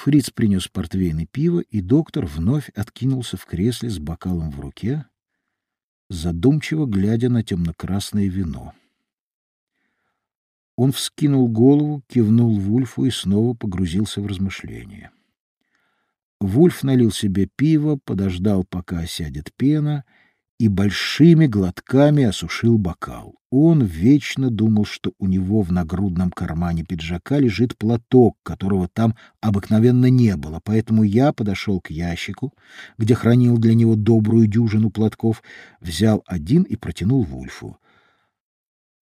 Фриц принес портвейн и пиво, и доктор вновь откинулся в кресле с бокалом в руке, задумчиво глядя на темно-красное вино. Он вскинул голову, кивнул Вульфу и снова погрузился в размышления. Вульф налил себе пиво, подождал, пока осядет пена, и большими глотками осушил бокал. Он вечно думал, что у него в нагрудном кармане пиджака лежит платок, которого там обыкновенно не было, поэтому я подошел к ящику, где хранил для него добрую дюжину платков, взял один и протянул Вульфу.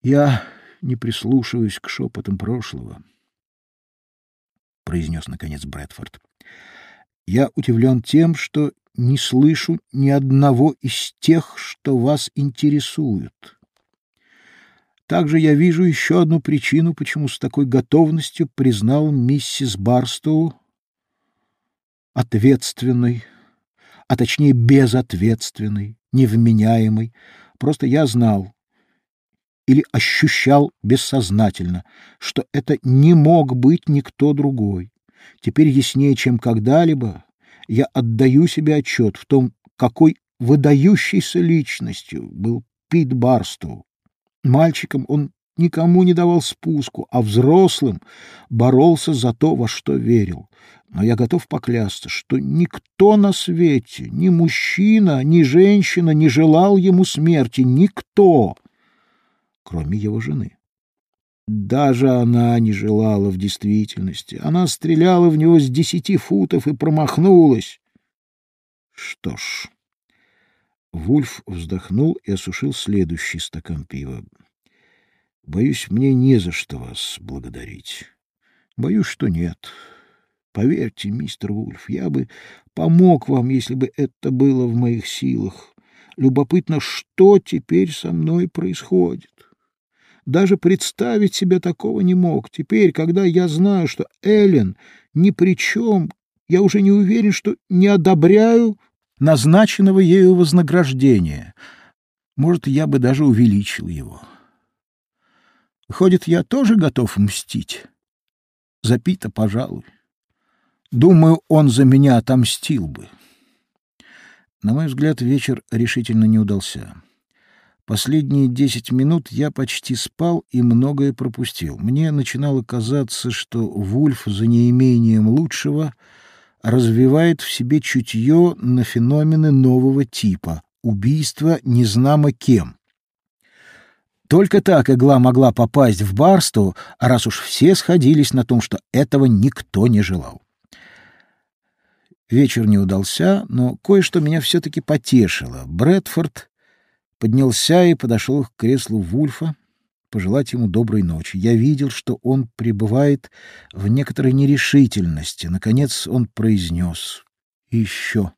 Я не прислушиваюсь к шепотам прошлого, — произнес, наконец, Брэдфорд. Я удивлен тем, что не слышу ни одного из тех, что вас интересуют. Также я вижу еще одну причину, почему с такой готовностью признал миссис Барстоу ответственной, а точнее безответственной, невменяемой. Просто я знал или ощущал бессознательно, что это не мог быть никто другой. Теперь яснее, чем когда-либо, я отдаю себе отчет в том, какой выдающейся личностью был Пит Барстоу. Мальчиком он никому не давал спуску, а взрослым боролся за то, во что верил. Но я готов поклясться, что никто на свете, ни мужчина, ни женщина не желал ему смерти, никто, кроме его жены. Даже она не желала в действительности. Она стреляла в него с десяти футов и промахнулась. Что ж... Вульф вздохнул и осушил следующий стакан пива. Боюсь, мне не за что вас благодарить. Боюсь, что нет. Поверьте, мистер Вульф, я бы помог вам, если бы это было в моих силах. Любопытно, что теперь со мной происходит. Даже представить себе такого не мог. Теперь, когда я знаю, что Эллен ни при чем, я уже не уверен, что не одобряю назначенного ею вознаграждения. Может, я бы даже увеличил его. Выходит, я тоже готов мстить. За Пита, пожалуй. Думаю, он за меня отомстил бы. На мой взгляд, вечер решительно не удался. Последние десять минут я почти спал и многое пропустил. Мне начинало казаться, что Вульф за неимением лучшего развивает в себе чутье на феномены нового типа — убийство незнамо кем. Только так игла могла попасть в Барсту, раз уж все сходились на том, что этого никто не желал. Вечер не удался, но кое-что меня все-таки потешило. Брэдфорд поднялся и подошел к креслу Вульфа, пожелать ему доброй ночи. Я видел, что он пребывает в некоторой нерешительности. Наконец он произнес еще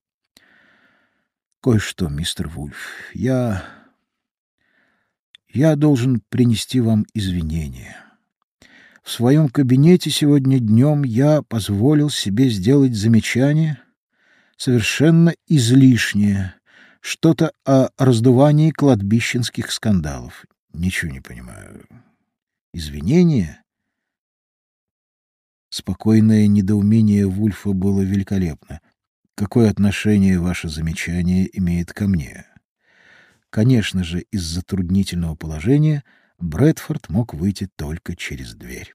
кое-что, мистер Вульф. Я... я должен принести вам извинения. В своем кабинете сегодня днем я позволил себе сделать замечание совершенно излишнее — что-то о раздувании кладбищенских скандалов. Ничего не понимаю. Извинения? Спокойное недоумение Вульфа было великолепно. Какое отношение ваше замечание имеет ко мне? Конечно же, из затруднительного положения Брэдфорд мог выйти только через дверь.